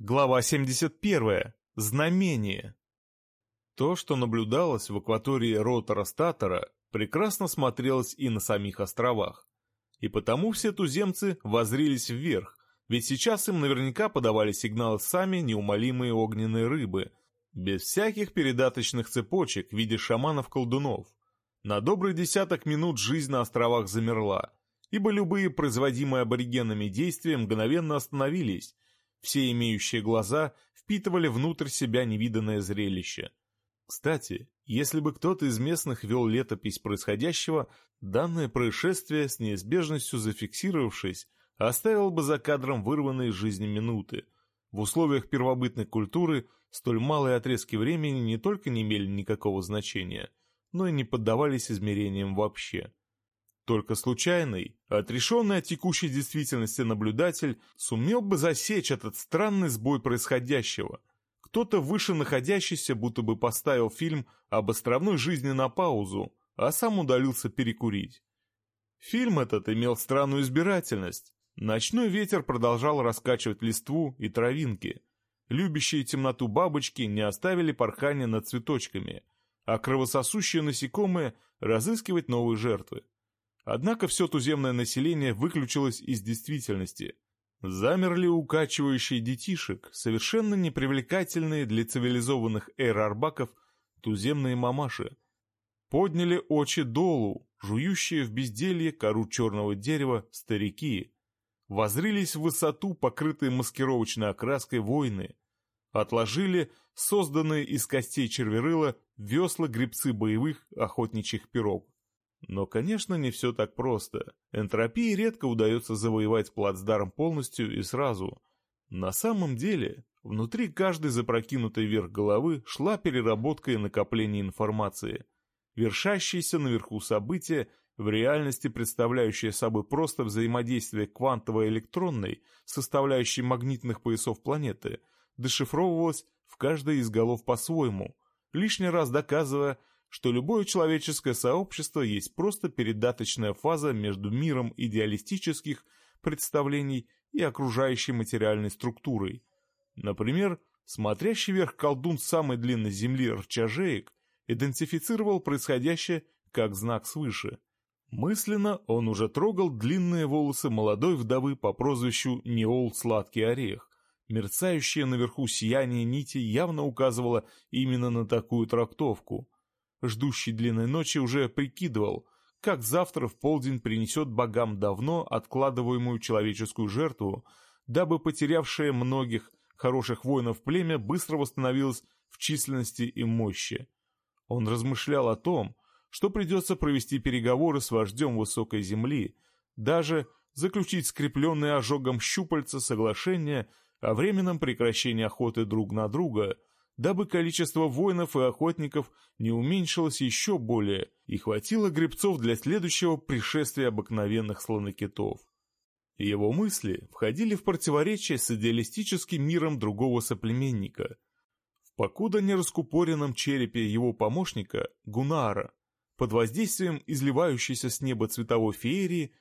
Глава 71. Знамение. То, что наблюдалось в акватории Ротора-Статора, прекрасно смотрелось и на самих островах. И потому все туземцы возрились вверх, ведь сейчас им наверняка подавали сигналы сами неумолимые огненные рыбы, без всяких передаточных цепочек в виде шаманов-колдунов. На добрый десяток минут жизнь на островах замерла, ибо любые производимые аборигенами действия мгновенно остановились, все имеющие глаза впитывали внутрь себя невиданное зрелище. Кстати, если бы кто-то из местных вел летопись происходящего, данное происшествие, с неизбежностью зафиксировавшись, оставил бы за кадром вырванные из жизни минуты. В условиях первобытной культуры столь малые отрезки времени не только не имели никакого значения, но и не поддавались измерениям вообще. Только случайный, отрешенный от текущей действительности наблюдатель сумел бы засечь этот странный сбой происходящего. Кто-то выше находящийся будто бы поставил фильм об островной жизни на паузу, а сам удалился перекурить. Фильм этот имел странную избирательность. Ночной ветер продолжал раскачивать листву и травинки. Любящие темноту бабочки не оставили порхания над цветочками, а кровососущие насекомые разыскивать новые жертвы. Однако все туземное население выключилось из действительности. Замерли укачивающие детишек, совершенно непривлекательные для цивилизованных эр-арбаков туземные мамаши. Подняли очи долу, жующие в безделье кору черного дерева старики. Возрились в высоту, покрытые маскировочной окраской войны. Отложили созданные из костей черверыла весла гребцы боевых охотничьих пирог. Но, конечно, не все так просто. Энтропии редко удается завоевать плацдарм полностью и сразу. На самом деле, внутри каждой запрокинутой вверх головы шла переработка и накопление информации. Вершащиеся наверху события, в реальности представляющие собой просто взаимодействие квантово-электронной, составляющей магнитных поясов планеты, дешифровывалось в каждой из голов по-своему, лишний раз доказывая, что любое человеческое сообщество есть просто передаточная фаза между миром идеалистических представлений и окружающей материальной структурой. Например, смотрящий вверх колдун самой длинной земли рчажеек идентифицировал происходящее как знак свыше. Мысленно он уже трогал длинные волосы молодой вдовы по прозвищу Неол Сладкий Орех. Мерцающее наверху сияние нити явно указывало именно на такую трактовку – ждущий длинной ночи, уже прикидывал, как завтра в полдень принесет богам давно откладываемую человеческую жертву, дабы потерявшее многих хороших воинов племя быстро восстановилось в численности и мощи. Он размышлял о том, что придется провести переговоры с вождем высокой земли, даже заключить скрепленные ожогом щупальца соглашение о временном прекращении охоты друг на друга – дабы количество воинов и охотников не уменьшилось еще более и хватило гребцов для следующего пришествия обыкновенных слонокитов. Его мысли входили в противоречие с идеалистическим миром другого соплеменника. В покуда нераскупоренном черепе его помощника, Гунара, под воздействием изливающейся с неба цветовой феерии,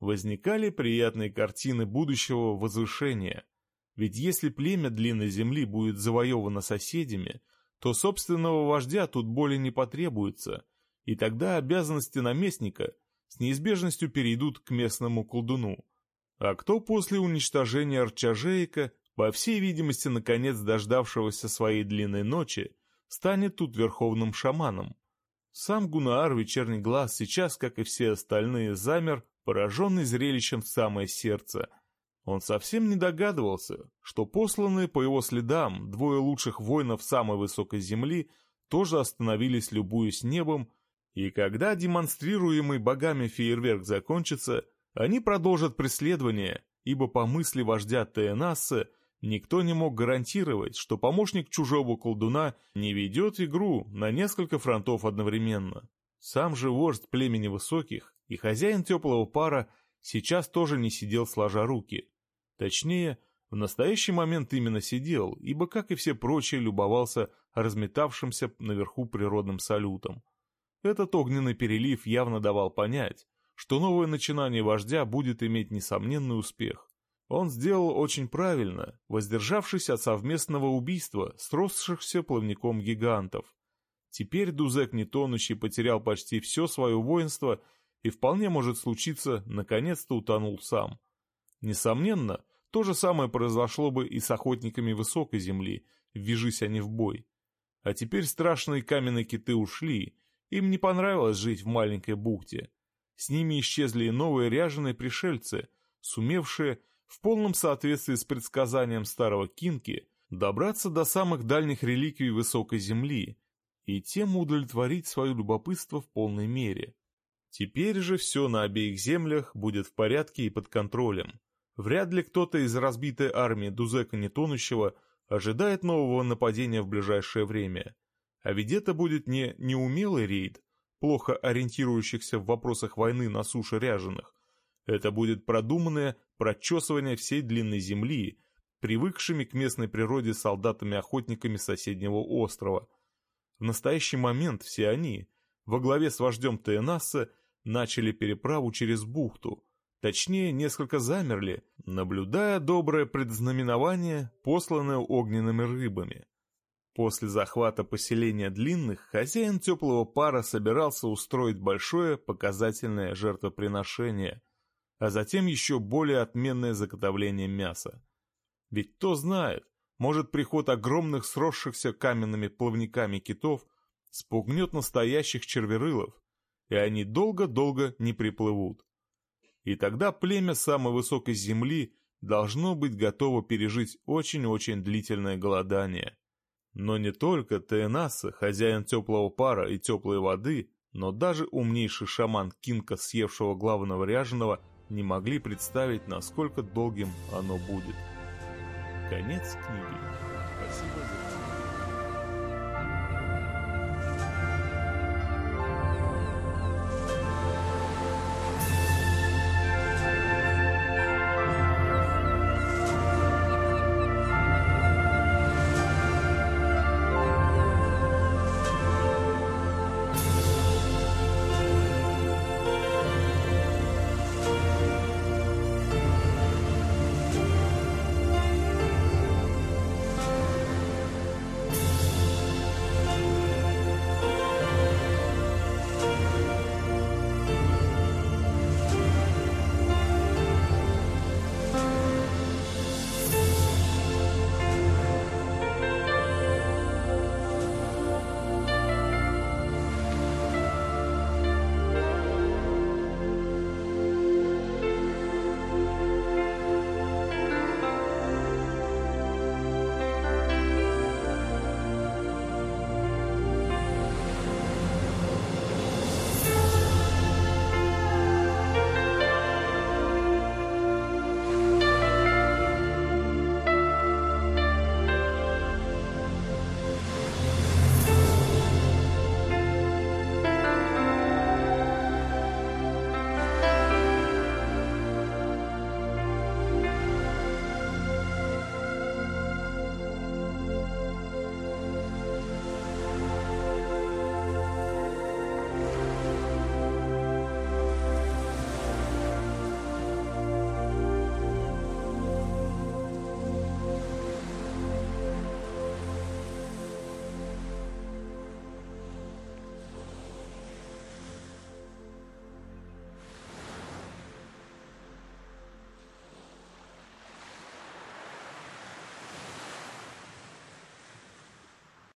возникали приятные картины будущего возвышения – ведь если племя длинной земли будет завоевано соседями, то собственного вождя тут более не потребуется, и тогда обязанности наместника с неизбежностью перейдут к местному колдуну. А кто после уничтожения Арчажейка, по всей видимости, наконец дождавшегося своей длинной ночи, станет тут верховным шаманом? Сам Гунаар Вечерний Глаз сейчас, как и все остальные, замер, пораженный зрелищем в самое сердце – он совсем не догадывался, что посланные по его следам двое лучших воинов самой высокой земли тоже остановились любуясь небом, и когда демонстрируемый богами фейерверк закончится, они продолжат преследование, ибо по мысли вождя Теенасса никто не мог гарантировать, что помощник чужого колдуна не ведет игру на несколько фронтов одновременно. Сам же вождь племени высоких и хозяин теплого пара сейчас тоже не сидел сложа руки – Точнее, в настоящий момент именно сидел, ибо, как и все прочие, любовался разметавшимся наверху природным салютом. Этот огненный перелив явно давал понять, что новое начинание вождя будет иметь несомненный успех. Он сделал очень правильно, воздержавшись от совместного убийства сросшихся плавником гигантов. Теперь Дузек Нетонущий потерял почти все свое воинство и вполне может случиться, наконец-то утонул сам. Несомненно, то же самое произошло бы и с охотниками высокой земли, ввяжись они в бой. А теперь страшные каменные киты ушли, им не понравилось жить в маленькой бухте. С ними исчезли и новые ряженые пришельцы, сумевшие, в полном соответствии с предсказанием старого Кинки, добраться до самых дальних реликвий высокой земли и тем удовлетворить свое любопытство в полной мере. Теперь же все на обеих землях будет в порядке и под контролем. Вряд ли кто-то из разбитой армии Дузека Нетонущего ожидает нового нападения в ближайшее время. А ведь это будет не неумелый рейд, плохо ориентирующихся в вопросах войны на суше ряженых. Это будет продуманное прочесывание всей длинной земли, привыкшими к местной природе солдатами-охотниками соседнего острова. В настоящий момент все они, во главе с вождем Тенасса, начали переправу через бухту, точнее, несколько замерли, наблюдая доброе предзнаменование, посланное огненными рыбами. После захвата поселения длинных, хозяин теплого пара собирался устроить большое показательное жертвоприношение, а затем еще более отменное заготовление мяса. Ведь кто знает, может приход огромных сросшихся каменными плавниками китов спугнет настоящих черверылов, и они долго-долго не приплывут. И тогда племя самой высокой земли должно быть готово пережить очень-очень длительное голодание. Но не только Тенаса, хозяин теплого пара и теплой воды, но даже умнейший шаман Кинка, съевшего главного ряженого, не могли представить, насколько долгим оно будет. Конец книги. Спасибо.